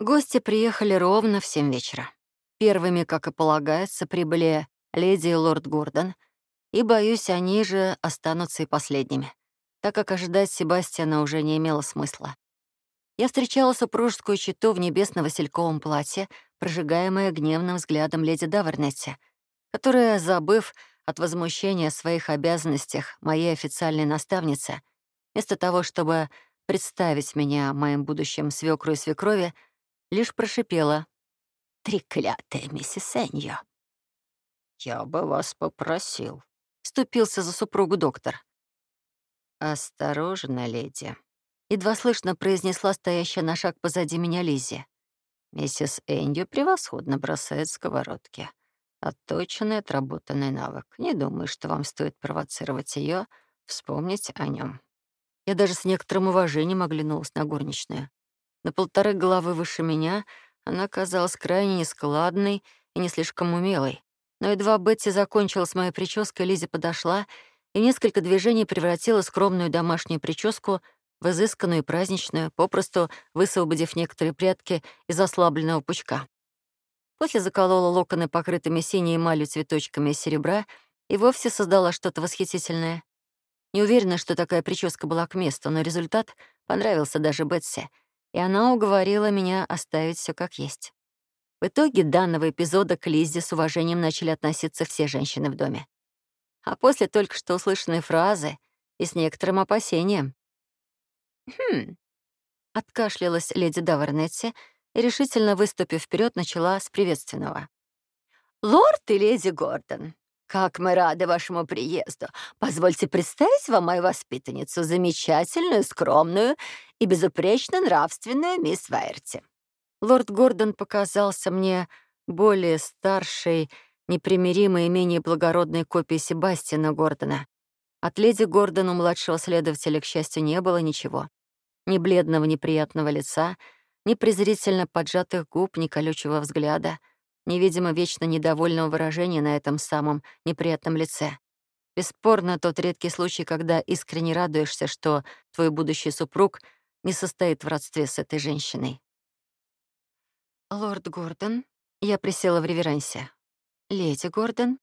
Гости приехали ровно в семь вечера. Первыми, как и полагается, прибыли леди и лорд Гордон, и, боюсь, они же останутся и последними, так как ожидать Себастьяна уже не имело смысла. Я встречала супружескую чету в небесно-васильковом платье, прожигаемое гневным взглядом леди Давернетти, которая, забыв от возмущения о своих обязанностях моей официальной наставницы, вместо того, чтобы представить меня моим будущим свекру и свекрови, лишь прошипела. «Треклятая миссис Эньо!» «Я бы вас попросил», — вступился за супругу доктор. «Осторожно, леди», — едва слышно произнесла стоящая на шаг позади меня Лиззи. «Миссис Эньо превосходно бросает сковородки. Отточенный, отработанный навык. Не думаю, что вам стоит провоцировать ее, вспомнить о нем. Я даже с некоторым уважением оглянулась на горничную. На полторы головы выше меня она казалась крайне нескладной и не слишком умелой. Но едва Бетти закончила с моей прической, Лизи подошла и несколько движений превратила скромную домашнюю прическу в изысканную и праздничную, попросту высвободив некоторые прятки из ослабленного пучка. После заколола локоны, покрытыми синей эмалью цветочками из серебра, и вовсе создала что-то восхитительное. Не уверена, что такая прическа была к месту, но результат понравился даже Бетси — и она уговорила меня оставить все как есть. В итоге данного эпизода к Лиззе с уважением начали относиться все женщины в доме. А после только что услышанной фразы и с некоторым опасением. «Хм...» — откашлялась леди Давернетти и, решительно выступив вперед, начала с приветственного. «Лорд и леди Гордон, «Как мы рады вашему приезду! Позвольте представить вам мою воспитанницу, замечательную, скромную и безупречно нравственную мисс Вайерти». Лорд Гордон показался мне более старшей, непримиримой и менее благородной копией Себастьяна Гордона. От леди Гордона младшего следователя, к счастью, не было ничего. Ни бледного неприятного лица, ни презрительно поджатых губ, ни колючего взгляда — невидимо вечно недовольного выражения на этом самом неприятном лице. Бесспорно, тот редкий случай, когда искренне радуешься, что твой будущий супруг не состоит в родстве с этой женщиной. «Лорд Гордон», — я присела в реверансе. «Леди Гордон».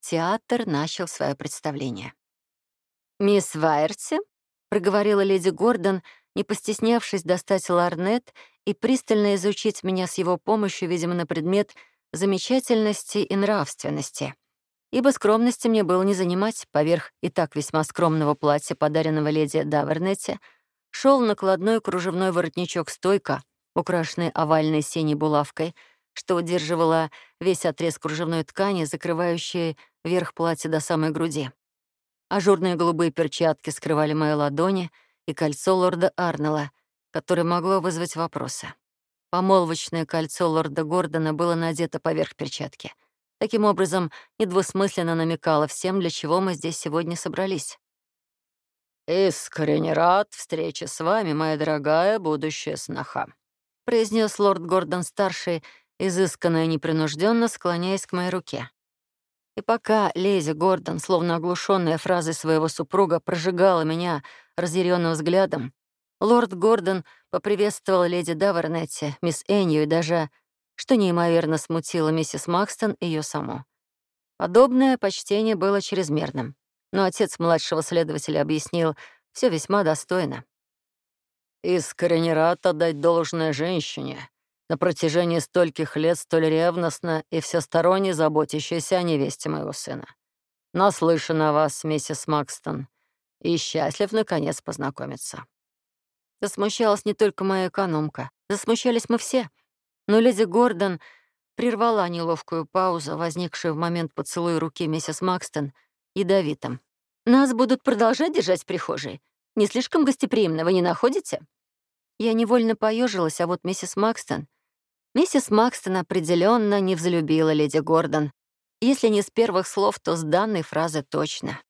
Театр начал свое представление. «Мисс Вайерти», — проговорила леди Гордон, не постеснявшись достать ларнет и пристально изучить меня с его помощью, видимо, на предмет замечательности и нравственности. Ибо скромности мне было не занимать, поверх и так весьма скромного платья, подаренного леди Давернете, шел накладной кружевной воротничок-стойка, украшенный овальной синей булавкой, что удерживала весь отрез кружевной ткани, закрывающей верх платья до самой груди. Ажурные голубые перчатки скрывали мои ладони и кольцо лорда Арнелла — которое могло вызвать вопросы. Помолвочное кольцо лорда Гордона было надето поверх перчатки. Таким образом, недвусмысленно намекало всем, для чего мы здесь сегодня собрались. «Искренне рад встрече с вами, моя дорогая будущая сноха», произнес лорд Гордон-старший, изысканно и непринужденно склоняясь к моей руке. И пока Леди Гордон, словно оглушенная фразой своего супруга, прожигала меня разъяренным взглядом, Лорд Гордон поприветствовал леди Давернетти, мисс Энью и даже, что неимоверно смутило миссис Макстон, ее саму. Подобное почтение было чрезмерным, но отец младшего следователя объяснил все весьма достойно. «Искренне рад отдать должное женщине, на протяжении стольких лет столь ревностно и всесторонне заботящейся о невесте моего сына. Наслышан о вас, миссис Макстон, и счастлив, наконец, познакомиться. Засмущалась не только моя экономка. Засмущались мы все. Но леди Гордон прервала неловкую паузу, возникшую в момент поцелуя руки миссис Макстон, ядовитым. «Нас будут продолжать держать в прихожей? Не слишком гостеприимно, вы не находите?» Я невольно поежилась, а вот миссис Макстон... Миссис Макстон определенно не взлюбила леди Гордон. Если не с первых слов, то с данной фразы точно.